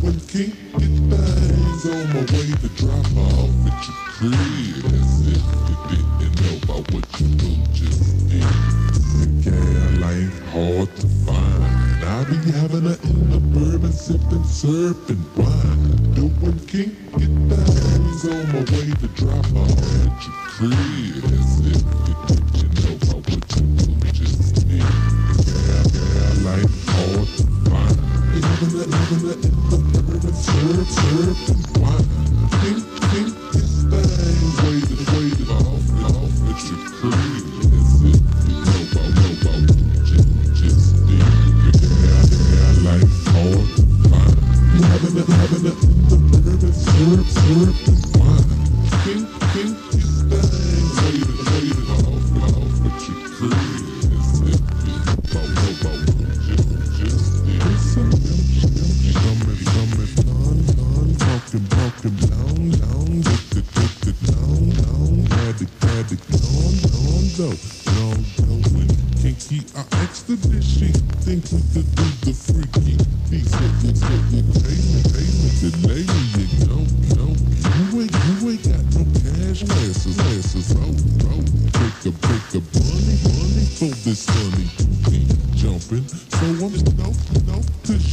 doing kinky things on my way to drop off at your crib. As if you didn't know about what you do just did. Yeah, life hard to find. I be having a in the bourbon, sipping, surfing wine, doing kinky surf, surfing Think we could do the freaky? You you ain't, you ain't got no cash, glasses, glasses, oh, oh, bunny, bunny, for this keep jumping, so I'm, no,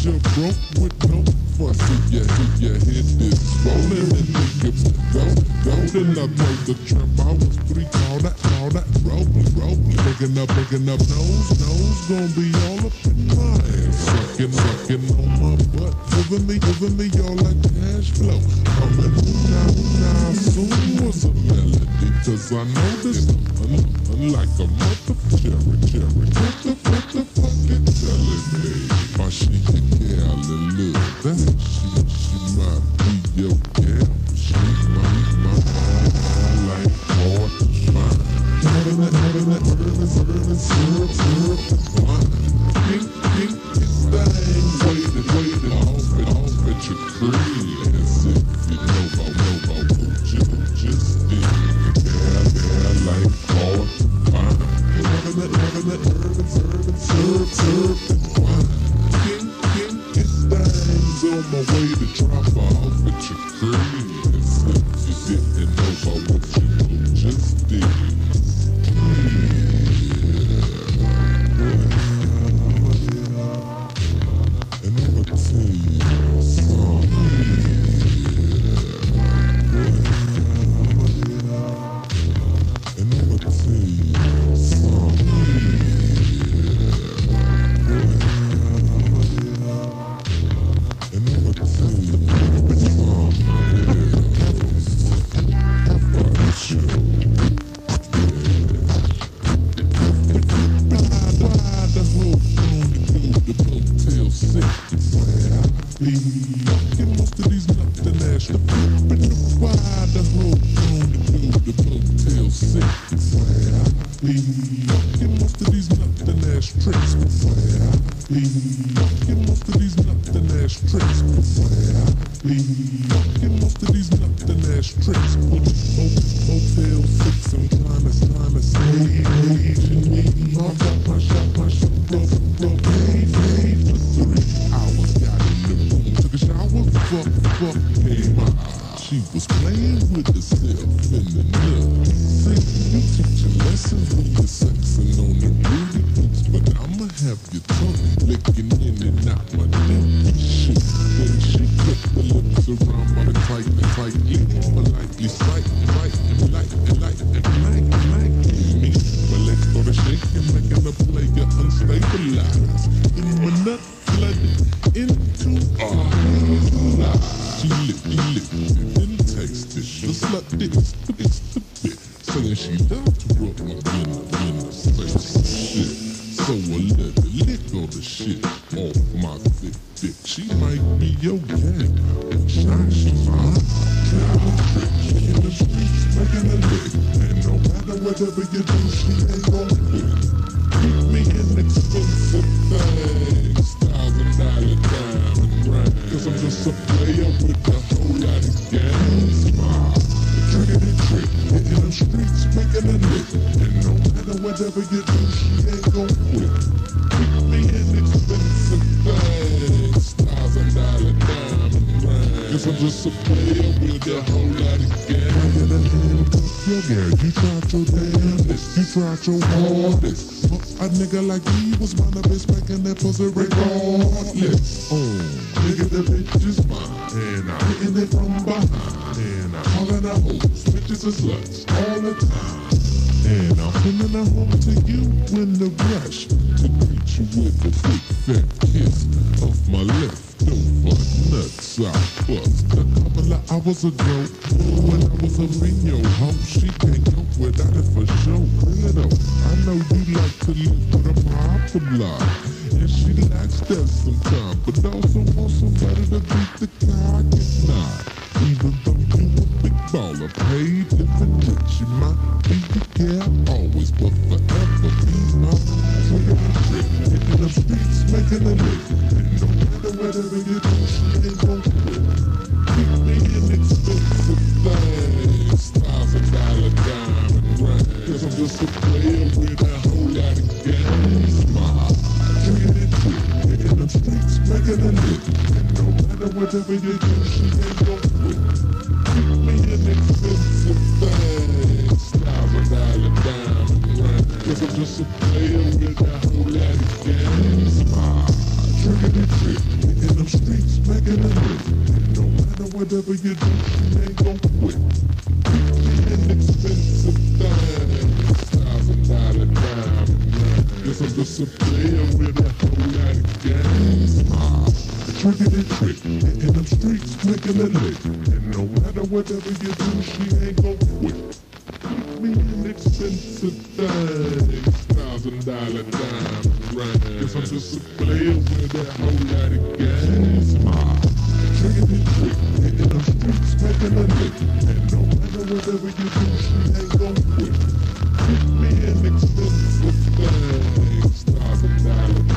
you're broke with no fussy, yeah, yeah, hit this rolling and niggas go, then I told the tramp I was three, that, call that, rolling, rolling, picking up, picking up, nose, nose, gonna be all up in ass, sucking, sucking on my butt, giving me, giving me all that cash flow, coming now, now, soon was a melody, cause I know this, unlike a mother cherry, cherry, what the, what the fuck you telling me? My she ass the the the whole to the Motel 6 where I be. Fucking most of these tricks most of these tricks where I be. Fucking most of these nothing ass trips. Put Motel 6 and time is time is stage. I my shot, my shot, She was playing with herself in the nut. See, you teaching lessons when you're sexing on the booty boots, but I'ma have your tongue licking in and out my nipple. Shit, then she put the lips around like this, it's the bit, saying she loved a you tried your damnedest, you tried your hardest. A nigga like me was mine, a bitch making that pussy regardless. Oh, nigga, the bitch is mine, and I'm hitting it from behind. And I'm calling her hoes, bitches and sluts all the time. And I'm sending her home to you in the rush to greet you with a big fat kiss of my left leftover nuts I bust a of hours ago when I was up in your. She can't go without it for sure. I know you like to live with a problem. And she likes that sometimes, but also wants somebody to beat the cock at night. Even though you a big baller, paid, living rich, you might be the gal always, but forever be my a hitting the streets, making a. And no matter whatever you just a player with a whole lot of games. Them streets, a. And no matter whatever you do, she ain't me in expensive rings. Cause I'm just a player with a whole lot of games. Them streets, a. And no matter whatever you do, she ain't gon' quit. Cause I'm just a player with a whole lot of games. Hitting them streets, making a. And no matter whatever you do, she ain't gon' quit. Me dollar diamond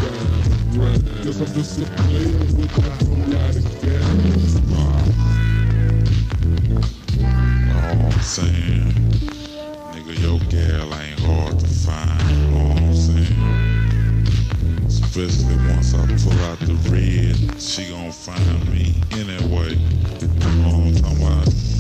rings. Cause I'm just a player with a whole lot of games. Hitting them especially once I pull out the red, she gon' find me anyway. All I'm talking about,